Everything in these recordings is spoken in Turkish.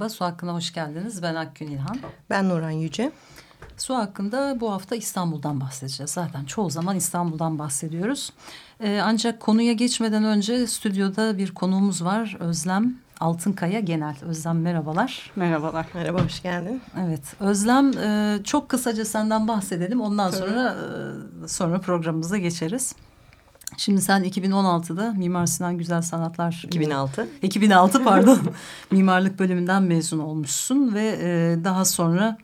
Merhaba, Su Hakkı'na hoş geldiniz. Ben Akgün İlhan. Ben Nuran Yüce. Su hakkında bu hafta İstanbul'dan bahsedeceğiz. Zaten çoğu zaman İstanbul'dan bahsediyoruz. Ee, ancak konuya geçmeden önce stüdyoda bir konuğumuz var. Özlem Altınkaya Genel. Özlem merhabalar. Merhabalar. Merhaba, hoş geldin. Evet, Özlem e, çok kısaca senden bahsedelim. Ondan Tabii. sonra e, sonra programımıza geçeriz. Şimdi sen 2016'da Mimar Sinan Güzel Sanatlar 2006 2006 pardon mimarlık bölümünden mezun olmuşsun ve e, daha sonra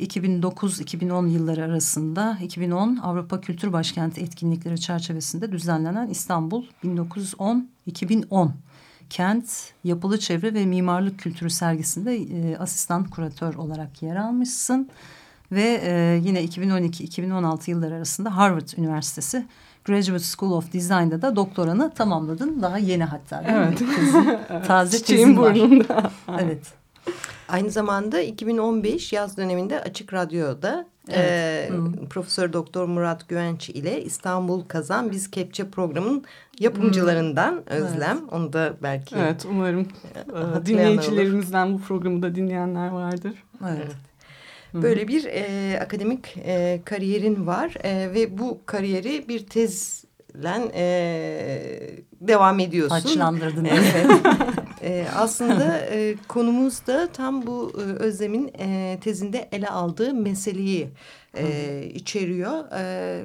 2009-2010 yılları arasında 2010 Avrupa Kültür Başkenti etkinlikleri çerçevesinde düzenlenen İstanbul 1910-2010 kent, yapılı çevre ve mimarlık kültürü sergisinde e, asistan kuratör olarak yer almışsın. Ve e, yine 2012-2016 yılları arasında Harvard Üniversitesi Graduate School of Design'da da doktoranı tamamladın. Daha yeni hatta değil evet. mi? Tezin, taze Çiçeğin tezin var. burnunda. evet. Aynı zamanda 2015 yaz döneminde Açık Radyo'da evet. e, Profesör Doktor Murat Güvenç ile İstanbul Kazan Biz Kepçe programının yapımcılarından hmm. Özlem. Evet. Onu da belki Evet umarım dinleyicilerimizden olur. bu programı da dinleyenler vardır. Evet. evet. Böyle bir e, akademik e, kariyerin var e, ve bu kariyeri bir tez ile e, devam ediyorsun. Açlandırdın. Evet. e, aslında e, konumuz da tam bu e, Özlem'in e, tezinde ele aldığı meseleyi e, içeriyor. E,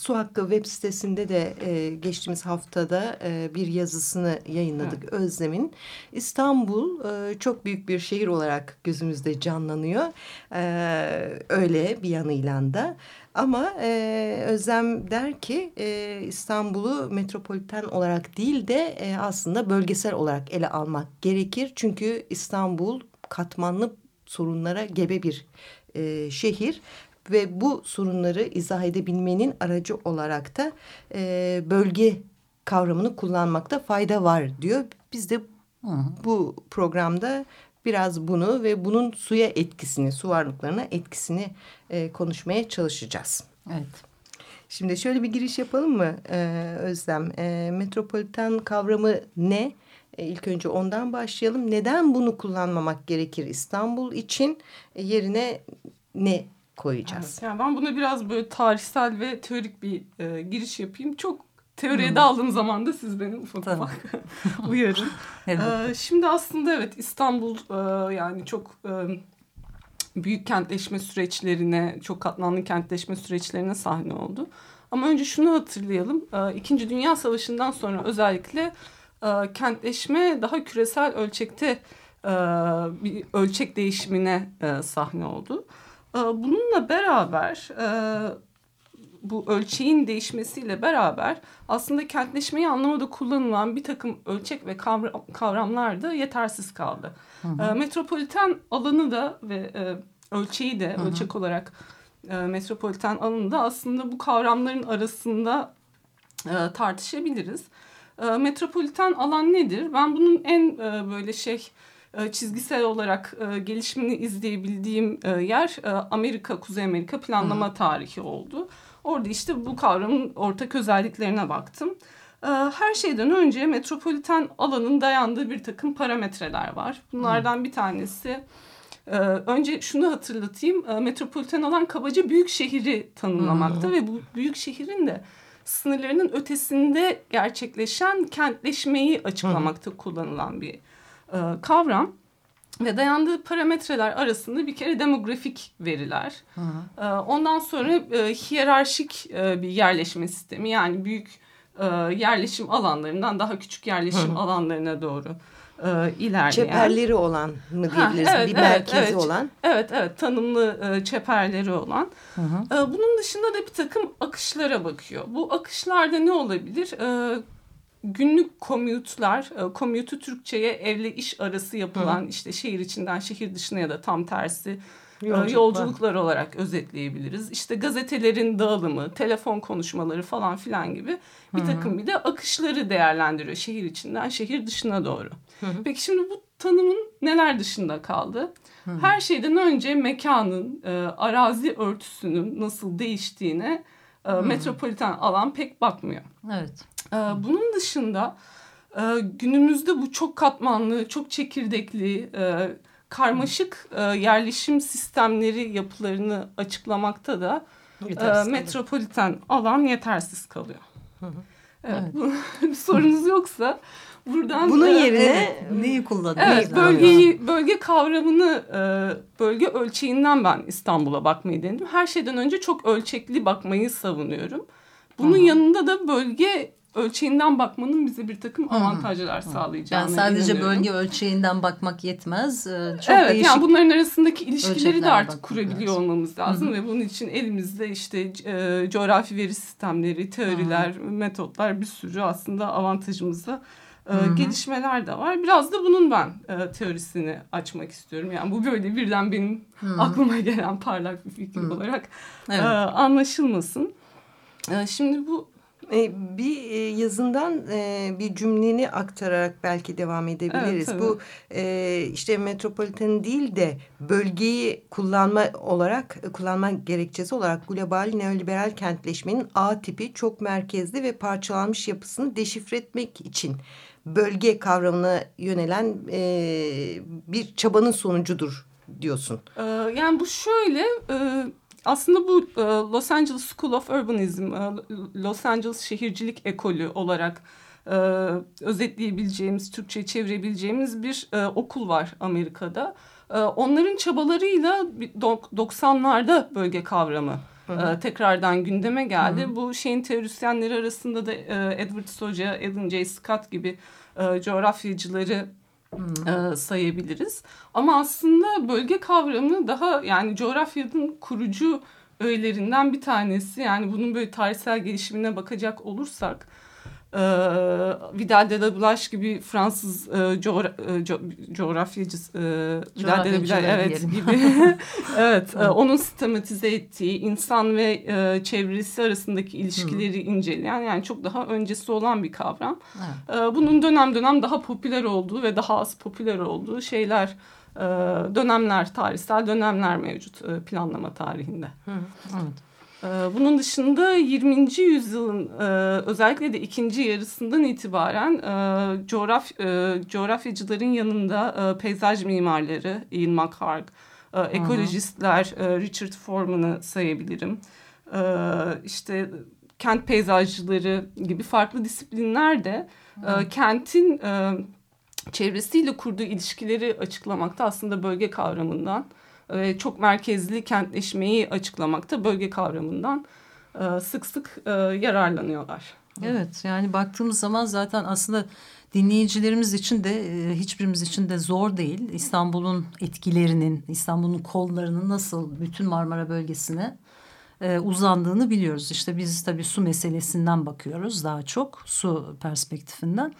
Su Hakkı web sitesinde de e, geçtiğimiz haftada e, bir yazısını yayınladık evet. Özlem'in. İstanbul e, çok büyük bir şehir olarak gözümüzde canlanıyor. E, öyle bir yanıyla da. Ama e, Özlem der ki e, İstanbul'u metropoliten olarak değil de e, aslında bölgesel olarak ele almak gerekir. Çünkü İstanbul katmanlı sorunlara gebe bir e, şehir ve bu sorunları izah edebilmenin aracı olarak da e, bölge kavramını kullanmakta fayda var diyor. Biz de Hı -hı. bu programda biraz bunu ve bunun suya etkisini, su varlıklarına etkisini e, konuşmaya çalışacağız. Evet. Şimdi şöyle bir giriş yapalım mı e, Özlem? E, metropoliten kavramı ne? E, ilk önce ondan başlayalım. Neden bunu kullanmamak gerekir İstanbul için? E, yerine ne koyacağız? Evet, yani ben buna biraz böyle tarihsel ve teorik bir e, giriş yapayım. Çok teoriye hmm. daldığım zaman da siz beni ufak tamam. ufak uyarın. ee, şimdi aslında evet İstanbul e, yani çok e, büyük kentleşme süreçlerine, çok katmanlı kentleşme süreçlerine sahne oldu. Ama önce şunu hatırlayalım. E, İkinci Dünya Savaşı'ndan sonra özellikle e, kentleşme daha küresel ölçekte e, bir ölçek değişimine e, sahne oldu. E, bununla beraber e, bu ölçeğin değişmesiyle beraber aslında kentleşmeyi anlamada kullanılan bir takım ölçek ve kavramlar da yetersiz kaldı. Hı hı. E, metropoliten alanı da ve e, ölçeği de hı hı. ölçek olarak e, metropoliten alanı da aslında bu kavramların arasında tartışabiliriz. Metropoliten alan nedir? Ben bunun en böyle şey çizgisel olarak e, gelişimini izleyebildiğim e, yer e, Amerika, Kuzey Amerika planlama hı. tarihi oldu. Orada işte bu kavramın ortak özelliklerine baktım. Ee, her şeyden önce metropoliten alanın dayandığı bir takım parametreler var. Bunlardan bir tanesi önce şunu hatırlatayım. Metropoliten alan kabaca büyük şehri tanımlamakta hmm. ve bu büyük şehrin de sınırlarının ötesinde gerçekleşen kentleşmeyi açıklamakta hmm. kullanılan bir e, kavram ve dayandığı parametreler arasında bir kere demografik veriler. Hı hı. Ee, ondan sonra e, hiyerarşik e, bir yerleşme sistemi yani büyük e, yerleşim alanlarından daha küçük yerleşim hı hı. alanlarına doğru e, ilerleyen. Çeperleri olan mı diyebiliriz? Ha, evet, bir merkezi evet, olan. Evet, evet. Tanımlı e, çeperleri olan. Hı hı. E, bunun dışında da bir takım akışlara bakıyor. Bu akışlarda ne olabilir? E, günlük komütler, e, komütü Türkçe'ye evle iş arası yapılan hı. işte şehir içinden şehir dışına ya da tam tersi e, Yolculuklar. yolculuklar olarak özetleyebiliriz. İşte gazetelerin dağılımı, telefon konuşmaları falan filan gibi bir takım bir de akışları değerlendiriyor şehir içinden şehir dışına doğru. Hı hı. Peki şimdi bu tanımın neler dışında kaldı? Hı hı. Her şeyden önce mekanın, e, arazi örtüsünün nasıl değiştiğine e, metropoliten alan pek bakmıyor. Evet. E, bunun dışında e, günümüzde bu çok katmanlı, çok çekirdekli, e, karmaşık e, yerleşim sistemleri yapılarını açıklamakta da e, metropoliten alan yetersiz kalıyor. Hı hı. Evet, evet. Sorunuz yoksa buradan bunun yerine evet, neyi kullanıyoruz? Evet, bölgeyi bölge kavramını e, bölge ölçeğinden ben İstanbul'a bakmayı denedim. Her şeyden önce çok ölçekli bakmayı savunuyorum. Bunun Aha. yanında da bölge ölçeğinden bakmanın bize bir takım avantajlar Hı-hı. sağlayacağını Yani sadece inanıyorum. bölge ölçeğinden bakmak yetmez. Ee, çok evet değişik yani bunların arasındaki ilişkileri de artık kurabiliyor lazım. olmamız lazım. Hı-hı. Ve bunun için elimizde işte e, coğrafi veri sistemleri, teoriler, Hı-hı. metotlar bir sürü aslında avantajımıza e, gelişmeler de var. Biraz da bunun ben e, teorisini açmak istiyorum. Yani bu böyle birden benim Hı-hı. aklıma gelen parlak bir fikir Hı-hı. olarak evet. e, anlaşılmasın. E, şimdi bu e, bir e, yazından e, bir cümleni aktararak belki devam edebiliriz. Evet, Bu işte metropoliten değil de bölgeyi kullanma olarak kullanma gerekçesi olarak global neoliberal kentleşmenin A tipi çok merkezli ve parçalanmış yapısını deşifre etmek için bölge kavramına yönelen bir çabanın sonucudur diyorsun. Yani bu şöyle aslında bu e, Los Angeles School of Urbanism, e, Los Angeles şehircilik ekolü olarak e, özetleyebileceğimiz, Türkçe çevirebileceğimiz bir okul var Amerika'da. Onların çabalarıyla 90'larda bölge kavramı -hı. tekrardan gündeme geldi. Hı -hı. Bu şeyin teorisyenleri arasında da Edward Soja, Alan J. Scott gibi coğrafyacıları e, sayabiliriz. Ama aslında bölge kavramı daha yani coğrafyanın kurucu öğelerinden bir tanesi. Yani bunun böyle tarihsel gelişimine bakacak olursak e, Vidal de la Blanche gibi Fransız e, coğra e, co coğrafyacı e, Vidal de la Blanche evet gibi evet e, onun sistematize ettiği insan ve e, çevresi arasındaki ilişkileri Hı. inceleyen yani çok daha öncesi olan bir kavram. Evet. E, bunun dönem dönem daha popüler olduğu ve daha az popüler olduğu şeyler e, dönemler tarihsel dönemler mevcut e, planlama tarihinde. Hı. Evet. Ee, bunun dışında 20. yüzyılın e, özellikle de ikinci yarısından itibaren e, coğraf, e, coğrafyacıların yanında peyzaj mimarları Ian McHarg, ekolojistler Richard Foreman'ı sayabilirim. İşte kent peyzajcıları gibi farklı disiplinler de kentin çevresiyle kurduğu ilişkileri açıklamakta aslında bölge kavramından çok merkezli kentleşmeyi açıklamakta bölge kavramından e, sık sık e, yararlanıyorlar. Evet yani baktığımız zaman zaten aslında dinleyicilerimiz için de e, hiçbirimiz için de zor değil. İstanbul'un etkilerinin, İstanbul'un kollarının nasıl bütün Marmara bölgesine uzandığını biliyoruz. İşte biz tabii su meselesinden bakıyoruz daha çok su perspektifinden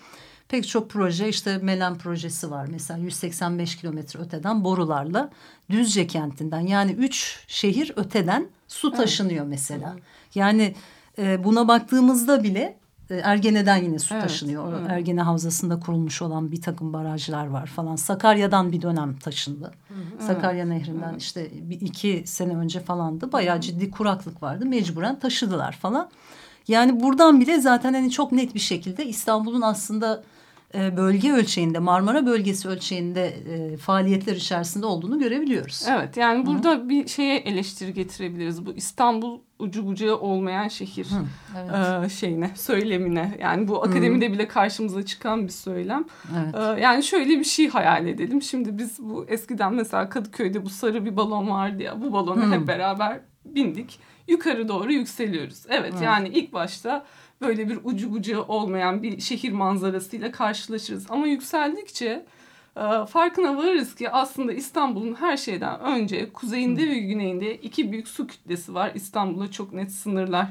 pek çok proje işte Melen projesi var. Mesela 185 kilometre öteden borularla Düzce kentinden yani üç şehir öteden su taşınıyor evet. mesela. Yani e, buna baktığımızda bile e, Ergene'den yine su evet, taşınıyor. Evet. Ergene Havzası'nda kurulmuş olan bir takım barajlar var falan. Sakarya'dan bir dönem taşındı. Evet. Sakarya Nehri'nden evet. işte bir iki sene önce falandı. Bayağı ciddi kuraklık vardı. Mecburen taşıdılar falan. Yani buradan bile zaten hani çok net bir şekilde İstanbul'un aslında e, bölge ölçeğinde Marmara bölgesi ölçeğinde e, faaliyetler içerisinde olduğunu görebiliyoruz. Evet yani burada Hı. bir şeye eleştiri getirebiliriz. Bu İstanbul ucu bucağı olmayan şehir Hı, evet. e, şeyine söylemine yani bu akademide Hı. bile karşımıza çıkan bir söylem. Evet. E, yani şöyle bir şey hayal edelim. Şimdi biz bu eskiden mesela Kadıköy'de bu sarı bir balon vardı ya bu balona Hı. hep beraber bindik yukarı doğru yükseliyoruz. Evet Hı. yani ilk başta böyle bir ucu bucağı olmayan bir şehir manzarasıyla karşılaşırız. Ama yükseldikçe e, farkına varırız ki aslında İstanbul'un her şeyden önce kuzeyinde ve güneyinde iki büyük su kütlesi var. İstanbul'a çok net sınırlar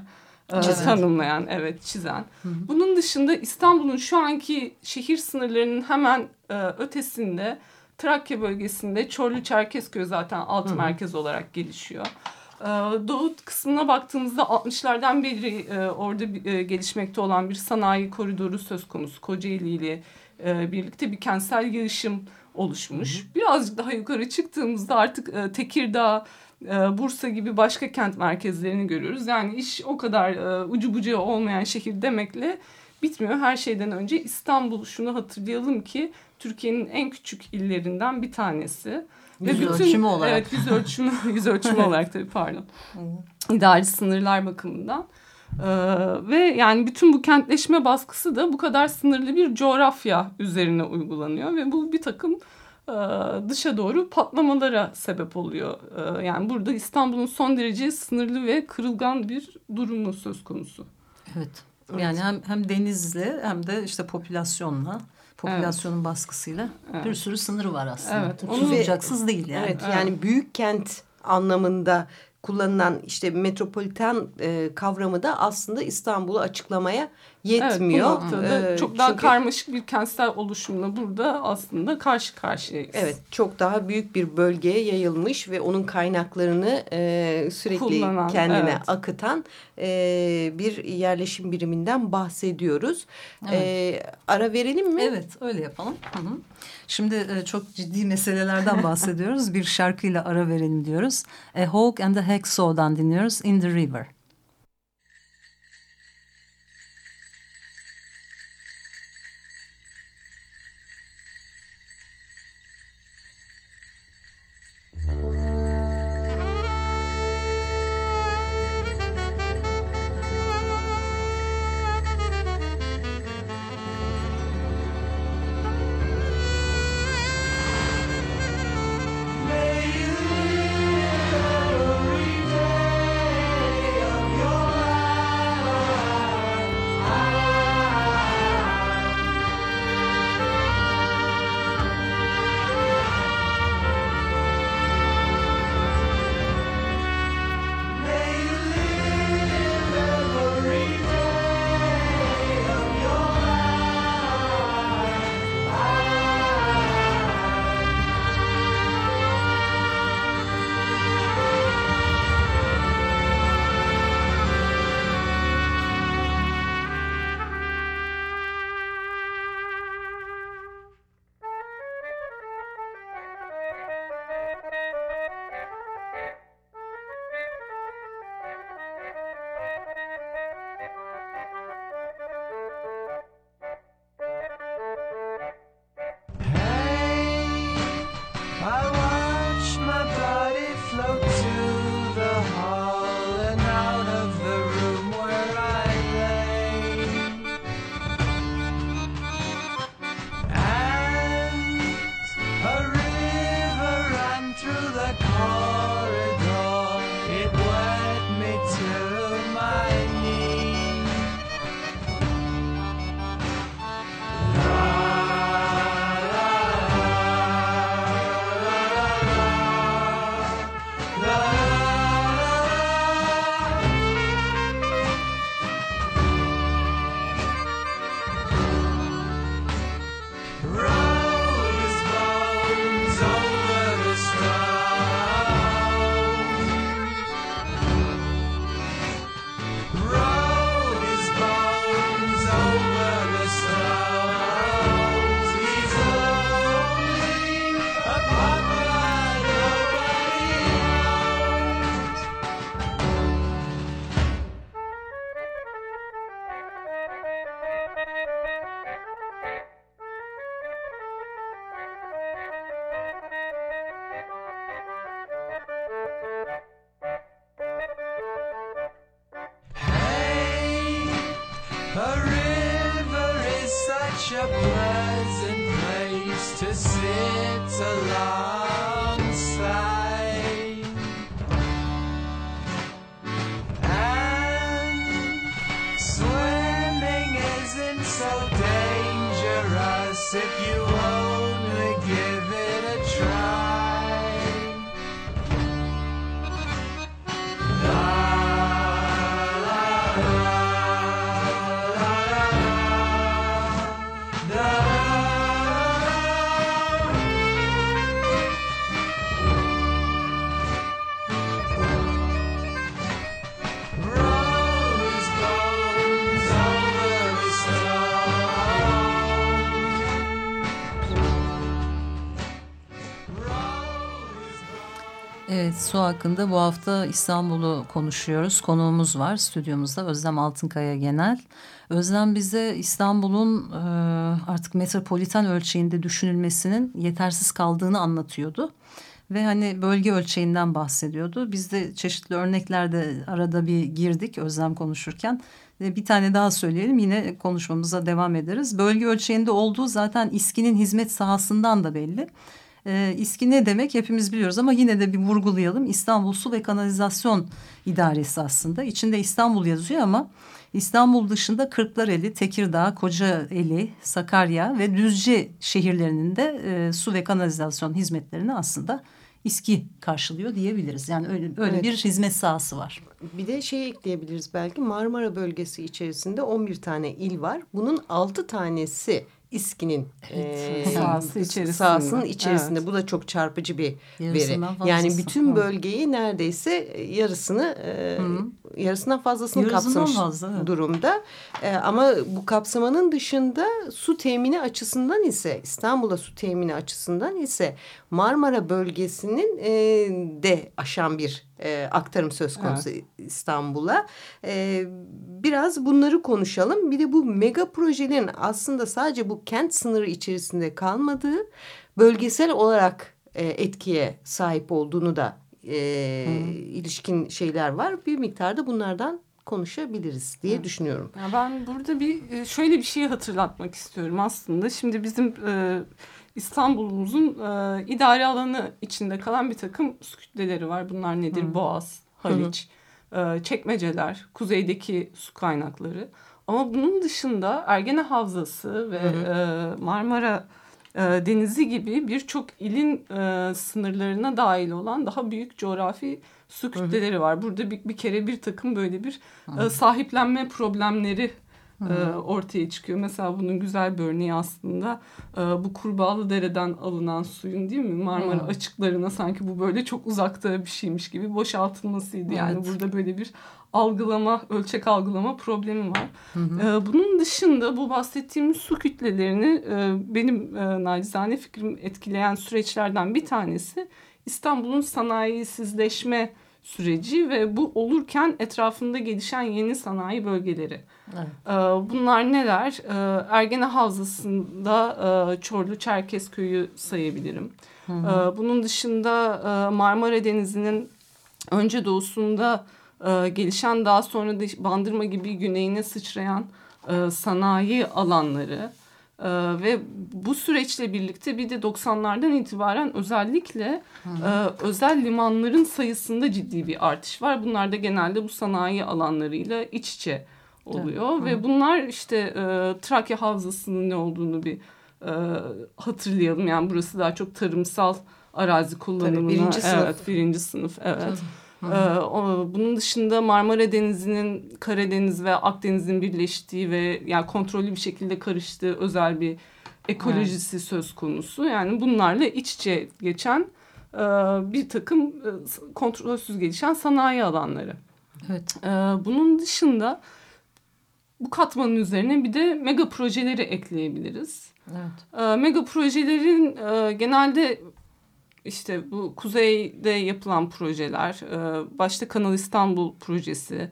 e, çizen. tanımlayan, evet çizen. Hı hı. Bunun dışında İstanbul'un şu anki şehir sınırlarının hemen e, ötesinde Trakya bölgesinde Çorlu Çerkezköy zaten alt hı hı. merkez olarak gelişiyor. Ee, doğu kısmına baktığımızda 60'lardan beri e, orada e, gelişmekte olan bir sanayi koridoru söz konusu. Kocaeli ile e, birlikte bir kentsel gelişim oluşmuş. Birazcık daha yukarı çıktığımızda artık Tekirdağ, Bursa gibi başka kent merkezlerini görüyoruz. Yani iş o kadar ucu bucağı olmayan şehir demekle bitmiyor. Her şeyden önce İstanbul şunu hatırlayalım ki Türkiye'nin en küçük illerinden bir tanesi. Yüz bütün, ölçümü olarak. Evet yüz ölçümü, yüz ölçümü olarak tabii pardon. İdari sınırlar bakımından. Ee, ve yani bütün bu kentleşme baskısı da bu kadar sınırlı bir coğrafya üzerine uygulanıyor. Ve bu bir takım e, dışa doğru patlamalara sebep oluyor. E, yani burada İstanbul'un son derece sınırlı ve kırılgan bir durumu söz konusu. Evet. Yani hem hem denizle hem de işte popülasyonla popülasyonun evet. baskısıyla evet. bir sürü sınırı var aslında. Evet. Onu bucaksız değil yani. Evet, yani büyük kent anlamında kullanılan işte metropoliten e, kavramı da aslında İstanbul'u açıklamaya yetmiyor. Evet, ee, çok daha çünkü, karmaşık bir kentsel oluşumla burada aslında karşı karşıyayız. Evet çok daha büyük bir bölgeye yayılmış ve onun kaynaklarını e, sürekli Kullanan, kendine evet. akıtan e, bir yerleşim biriminden bahsediyoruz. Evet. E, ara verelim mi? Evet öyle yapalım. Hı -hı. Şimdi e, çok ciddi meselelerden bahsediyoruz. bir şarkıyla ara verelim diyoruz. A Hawk and the Hacksaw'dan dinliyoruz In the River. If you su hakkında bu hafta İstanbul'u konuşuyoruz. Konuğumuz var stüdyomuzda Özlem Altınkaya Genel. Özlem bize İstanbul'un e, artık metropoliten ölçeğinde düşünülmesinin yetersiz kaldığını anlatıyordu. Ve hani bölge ölçeğinden bahsediyordu. Biz de çeşitli örneklerde arada bir girdik Özlem konuşurken. Ve bir tane daha söyleyelim yine konuşmamıza devam ederiz. Bölge ölçeğinde olduğu zaten İSKİ'nin hizmet sahasından da belli. E, İSKİ ne demek hepimiz biliyoruz ama yine de bir vurgulayalım. İstanbul Su ve Kanalizasyon İdaresi aslında. İçinde İstanbul yazıyor ama İstanbul dışında Kırklareli, Tekirdağ, Kocaeli, Sakarya ve Düzce şehirlerinin de e, su ve kanalizasyon hizmetlerini aslında İSKİ karşılıyor diyebiliriz. Yani öyle, öyle Evet. bir hizmet sahası var. Bir de şey ekleyebiliriz belki Marmara bölgesi içerisinde 11 tane il var. Bunun 6 tanesi İSKİ'nin Evet. eee, Sahası içerisinde. sahasının içerisinde. Evet. Bu da çok çarpıcı bir Yarısından veri. Yani bütün bölgeyi neredeyse yarısını eee, yarısından fazlasını Yarısından kapsamış fazla, evet. durumda. Eee, ama bu kapsamanın dışında su temini açısından ise İstanbul'a su temini açısından ise Marmara bölgesinin eee, de aşan bir eee, aktarım söz konusu İstanbul'a. Eee, biraz bunları konuşalım. Bir de bu mega projelerin aslında sadece bu kent sınırı içerisinde kalmadığı bölgesel olarak eee, etkiye sahip olduğunu da eee, ilişkin şeyler var. Bir miktarda bunlardan konuşabiliriz diye düşünüyorum. Ya ben burada bir e, şöyle bir şeyi hatırlatmak istiyorum aslında. Şimdi bizim e, İstanbul'umuzun e, idari alanı içinde kalan bir takım su kütleleri var. Bunlar nedir? Boğaz, Haliç, e, çekmeceler, kuzeydeki su kaynakları. Ama bunun dışında Ergene Havzası ve e, Marmara e, Denizi gibi birçok ilin e, sınırlarına dahil olan daha büyük coğrafi su kütleleri var. Burada bir, bir kere bir takım böyle bir e, sahiplenme problemleri e, ortaya çıkıyor. Mesela bunun güzel bir örneği aslında e, bu Kurbağalı Dere'den alınan suyun değil mi Marmara açıklarına sanki bu böyle çok uzakta bir şeymiş gibi boşaltılmasıydı. Yani Evet. burada böyle bir algılama, ölçek algılama problemi var. E, bunun dışında bu bahsettiğimiz su kütlelerini e, benim e, nacizane fikrim etkileyen süreçlerden bir tanesi İstanbul'un sanayisizleşme süreci ve bu olurken etrafında gelişen yeni sanayi bölgeleri. Evet. Ee, Bunlar neler? Ee, Ergene Havzası'nda e, Çorlu Çerkezköy'ü sayabilirim. Ee, Bunun dışında e, Marmara Denizi'nin önce doğusunda e, gelişen daha sonra da Bandırma gibi güneyine sıçrayan sanayi alanları. Ee, ve bu süreçle birlikte bir de 90'lardan itibaren özellikle e, özel limanların sayısında ciddi bir artış var. Bunlar da genelde bu sanayi alanlarıyla iç içe oluyor ve bunlar işte e, Trakya Havzası'nın ne olduğunu bir e, hatırlayalım. Yani burası daha çok tarımsal arazi kullanımına. birinci sınıf. Evet, birinci sınıf. Evet. Ee, bunun dışında Marmara Denizi'nin Karadeniz ve Akdeniz'in birleştiği ve yani kontrollü bir şekilde karıştığı özel bir ekolojisi söz konusu. Yani bunlarla iç içe geçen e, bir takım e, kontrolsüz gelişen sanayi alanları. Evet. Ee, bunun dışında bu katmanın üzerine bir de mega projeleri ekleyebiliriz. Evet. Ee, mega projelerin e, genelde işte bu kuzeyde yapılan projeler, e, başta Kanal İstanbul projesi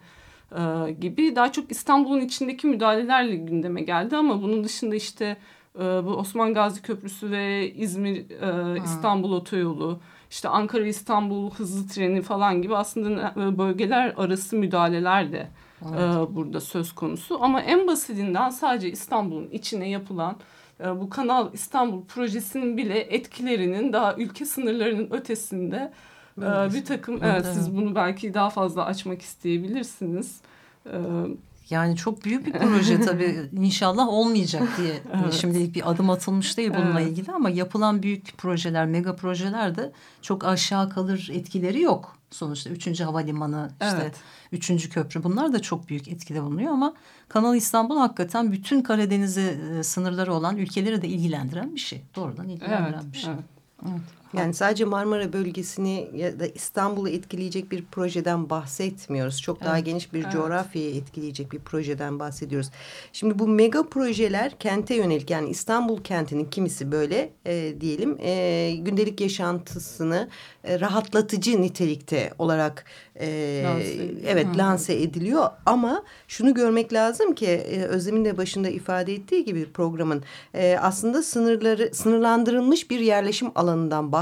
e, gibi daha çok İstanbul'un içindeki müdahalelerle gündeme geldi. Ama bunun dışında işte e, bu Osman Gazi Köprüsü ve İzmir e, İstanbul Otoyolu, işte Ankara İstanbul hızlı treni falan gibi aslında bölgeler arası müdahaleler de e, burada söz konusu. Ama en basitinden sadece İstanbul'un içine yapılan bu Kanal İstanbul projesinin bile etkilerinin daha ülke sınırlarının ötesinde e, bir takım evet siz bunu belki daha fazla açmak isteyebilirsiniz. E, Yani çok büyük bir proje tabii. İnşallah olmayacak diye evet. şimdilik bir adım atılmış değil bununla evet. ilgili ama yapılan büyük projeler, mega projeler de çok aşağı kalır etkileri yok. Sonuçta üçüncü havalimanı, işte evet. üçüncü köprü bunlar da çok büyük etkide bulunuyor ama Kanal İstanbul hakikaten bütün Karadeniz'e sınırları olan ülkeleri de ilgilendiren bir şey. Doğrudan ilgilendiren evet, bir şey. Evet. Evet. Yani sadece Marmara bölgesini ya da İstanbul'u etkileyecek bir projeden bahsetmiyoruz. Çok daha evet. geniş bir evet. coğrafyayı etkileyecek bir projeden bahsediyoruz. Şimdi bu mega projeler kente yönelik yani İstanbul kentinin kimisi böyle e, diyelim e, gündelik yaşantısını e, rahatlatıcı nitelikte olarak e, lanse evet Hı. lanse ediliyor. Ama şunu görmek lazım ki e, Özlem'in de başında ifade ettiği gibi programın e, aslında sınırları sınırlandırılmış bir yerleşim alanından bahsediyoruz.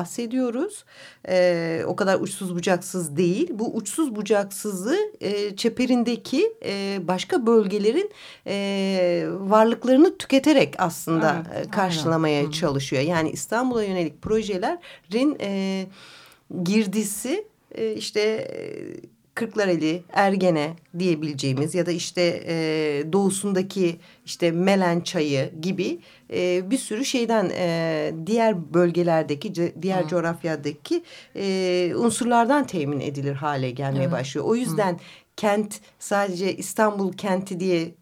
E, o kadar uçsuz bucaksız değil. Bu uçsuz bucaksızı e, çeperindeki e, başka bölgelerin e, varlıklarını tüketerek aslında evet, e, karşılamaya aynen. çalışıyor. Yani İstanbul'a yönelik projelerin e, girdisi e, işte e, Kırklareli, Ergene diyebileceğimiz ya da işte e, doğusundaki işte Melen çayı gibi e, bir sürü şeyden e, diğer bölgelerdeki diğer Hı. coğrafyadaki e, unsurlardan temin edilir hale gelmeye evet. başlıyor. O yüzden Hı. kent sadece İstanbul kenti diye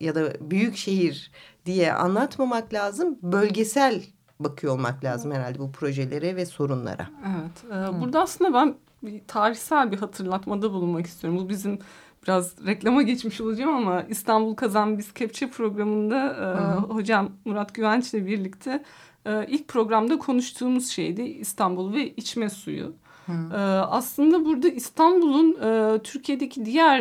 ya da büyük şehir diye anlatmamak lazım. Bölgesel bakıyor olmak lazım herhalde bu projelere ve sorunlara. Evet. E, burada aslında ben bir tarihsel bir hatırlatmada bulunmak istiyorum. Bu bizim biraz reklama geçmiş olacağım ama İstanbul Kazan Biz Kepçe programında e, hocam Murat Güvenç ile birlikte e, ilk programda konuştuğumuz şeydi İstanbul ve içme suyu. E, aslında burada İstanbul'un e, Türkiye'deki diğer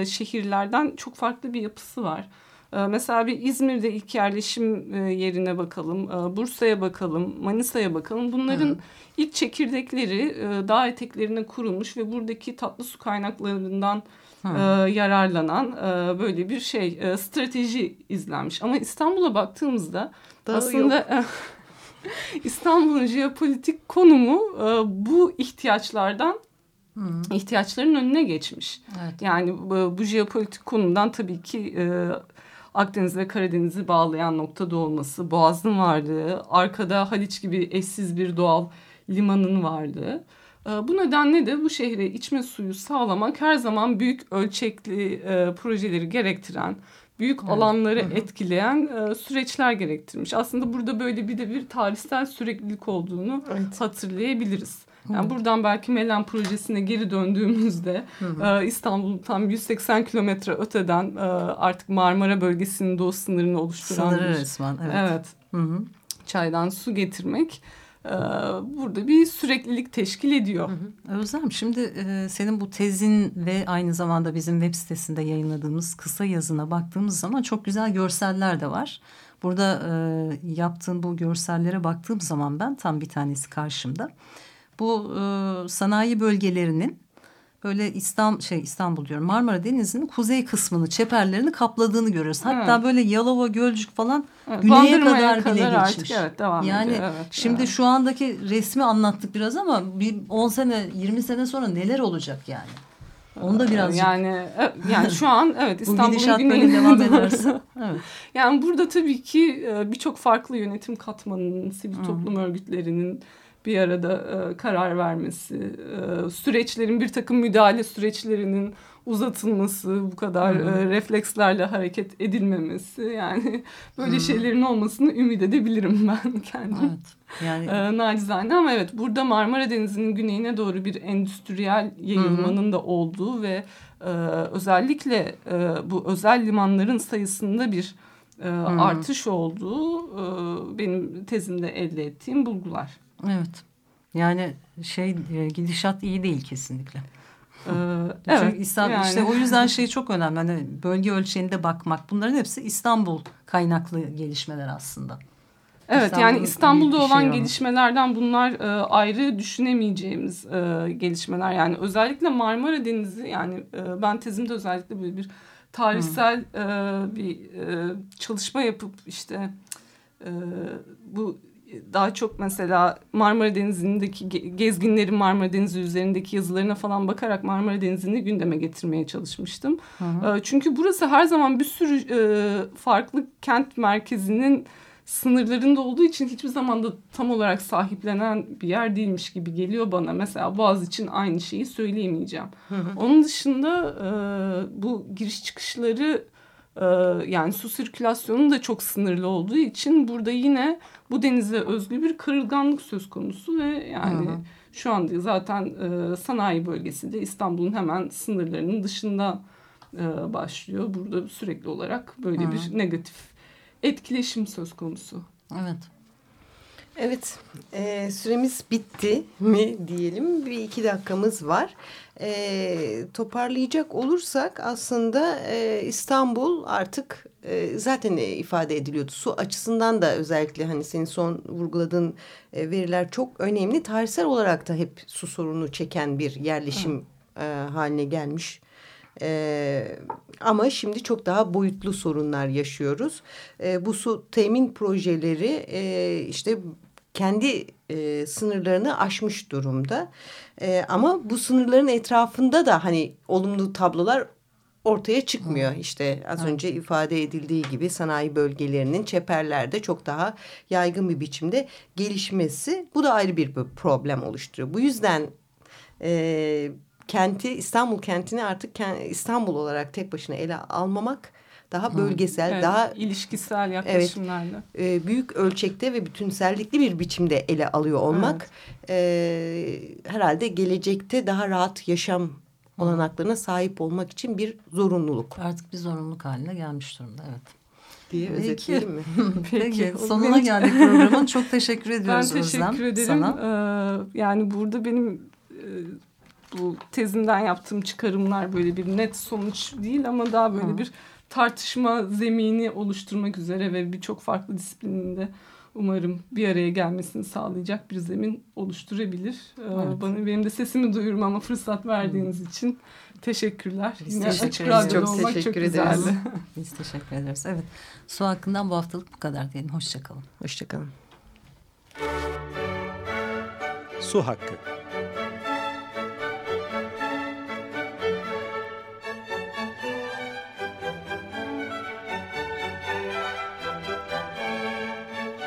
e, şehirlerden çok farklı bir yapısı var. E, mesela bir İzmir'de ilk yerleşim e, yerine bakalım, e, Bursa'ya bakalım, Manisa'ya bakalım. Bunların Hı. ilk çekirdekleri e, dağ eteklerine kurulmuş ve buradaki tatlı su kaynaklarından e, yararlanan böyle bir şey strateji izlenmiş. Ama İstanbul'a baktığımızda Daha aslında İstanbul'un jeopolitik konumu bu ihtiyaçlardan Hmm. ihtiyaçların önüne geçmiş. Evet. Yani bu, jeopolitik konudan tabii ki Akdeniz ve Karadeniz'i bağlayan noktada olması, Boğaz'ın varlığı, arkada Haliç gibi eşsiz bir doğal limanın varlığı. Ee, bu nedenle de bu şehre içme suyu sağlamak her zaman büyük ölçekli e, projeleri gerektiren, büyük evet. alanları etkileyen e, süreçler gerektirmiş. Aslında burada böyle bir de bir tarihsel süreklilik olduğunu evet. hatırlayabiliriz. Yani buradan belki Melen projesine geri döndüğümüzde E, İstanbul'un tam 180 kilometre öteden e, artık Marmara bölgesinin doğu sınırını oluşturan Sınırı bir, resmen evet. evet hı hı. çaydan su getirmek e, burada bir süreklilik teşkil ediyor. Hı hı. Özlem şimdi e, senin bu tezin ve aynı zamanda bizim web sitesinde yayınladığımız kısa yazına baktığımız zaman çok güzel görseller de var. Burada e, yaptığın bu görsellere baktığım zaman ben tam bir tanesi karşımda bu e, sanayi bölgelerinin böyle İstanbul şey İstanbul diyorum Marmara Denizi'nin kuzey kısmını çeperlerini kapladığını görüyoruz. Hatta evet. böyle Yalova Gölcük falan evet, güneye kadar, kadar bile artık, geçmiş. Evet, devam yani ediyor. Evet, şimdi evet. şu andaki resmi anlattık biraz ama bir 10 sene 20 sene sonra neler olacak yani? Onu da biraz yani e, yani şu an evet İstanbul'un güneyinde devam ederse. evet. Yani burada tabii ki e, birçok farklı yönetim katmanının, sivil toplum örgütlerinin bir arada e, karar vermesi, e, süreçlerin bir takım müdahale süreçlerinin uzatılması, bu kadar e, reflekslerle hareket edilmemesi yani böyle hmm. şeylerin olmasını ümit edebilirim ben kendim. Evet. Yani e, nacizane ama evet burada Marmara Denizi'nin güneyine doğru bir endüstriyel yayılmanın hmm. da olduğu ve e, özellikle e, bu özel limanların sayısında bir e, hmm. artış olduğu e, benim tezimde elde ettiğim bulgular. Evet. Yani şey e, gidişat iyi değil kesinlikle. Ee, evet, İstanbul, yani. işte o yüzden şey çok önemli. Hani bölge ölçeğinde bakmak. Bunların hepsi İstanbul kaynaklı gelişmeler aslında. Evet İstanbul yani İstanbul'da olan şey gelişmelerden bunlar e, ayrı düşünemeyeceğimiz e, gelişmeler. Yani özellikle Marmara Denizi yani e, ben tezimde özellikle böyle bir tarihsel e, bir e, çalışma yapıp işte e, bu daha çok mesela Marmara Denizi'ndeki gezginlerin Marmara Denizi üzerindeki yazılarına falan bakarak Marmara Denizi'ni gündeme getirmeye çalışmıştım. Hı hı. E, çünkü burası her zaman bir sürü e, farklı kent merkezinin sınırlarında olduğu için hiçbir zaman da tam olarak sahiplenen bir yer değilmiş gibi geliyor bana. Mesela Boğaz için aynı şeyi söyleyemeyeceğim. Hı hı. Onun dışında e, bu giriş çıkışları yani su sirkülasyonu da çok sınırlı olduğu için burada yine bu denize özgü bir kırılganlık söz konusu ve yani hı hı. şu anda zaten e, sanayi bölgesi de İstanbul'un hemen sınırlarının dışında e, başlıyor. Burada sürekli olarak böyle hı. bir negatif etkileşim söz konusu. Evet. Evet, e, süremiz bitti mi diyelim. Bir iki dakikamız var. E, toparlayacak olursak aslında e, İstanbul artık e, zaten ifade ediliyordu. Su açısından da özellikle hani senin son vurguladığın e, veriler çok önemli. Tarihsel olarak da hep su sorunu çeken bir yerleşim e, haline gelmiş ee, ama şimdi çok daha boyutlu sorunlar yaşıyoruz. Ee, bu su temin projeleri e, işte kendi e, sınırlarını aşmış durumda. E, ama bu sınırların etrafında da hani olumlu tablolar ortaya çıkmıyor. İşte az önce ifade edildiği gibi sanayi bölgelerinin çeperlerde çok daha yaygın bir biçimde gelişmesi bu da ayrı bir problem oluşturuyor. Bu yüzden e, kenti İstanbul kentini artık İstanbul olarak tek başına ele almamak daha bölgesel, evet, daha ilişkisel yaklaşımlarla. Evet, e, büyük ölçekte ve bütünsellikli bir biçimde ele alıyor olmak evet. e, herhalde gelecekte daha rahat yaşam olanaklarına sahip olmak için bir zorunluluk. Artık bir zorunluluk haline gelmiş durumda evet diye Peki. özetleyelim mi? Peki, Peki sonuna geldik programın. Çok teşekkür ediyoruz Ben teşekkür Özlem, ederim. Sana. Ee, yani burada benim e, bu tezimden yaptığım çıkarımlar böyle bir net sonuç değil ama daha böyle Hı. bir tartışma zemini oluşturmak üzere ve birçok farklı disiplininde umarım bir araya gelmesini sağlayacak bir zemin oluşturabilir. Ee, evet. Bana benim de sesimi duyurmama fırsat verdiğiniz için teşekkürler. Biz Yine teşekkür açık radyoda çok olmak çok güzeldi. Biz teşekkür ederiz. Evet. Su hakkından bu haftalık bu kadar diyelim. Hoşçakalın. Hoşçakalın. Su hakkı.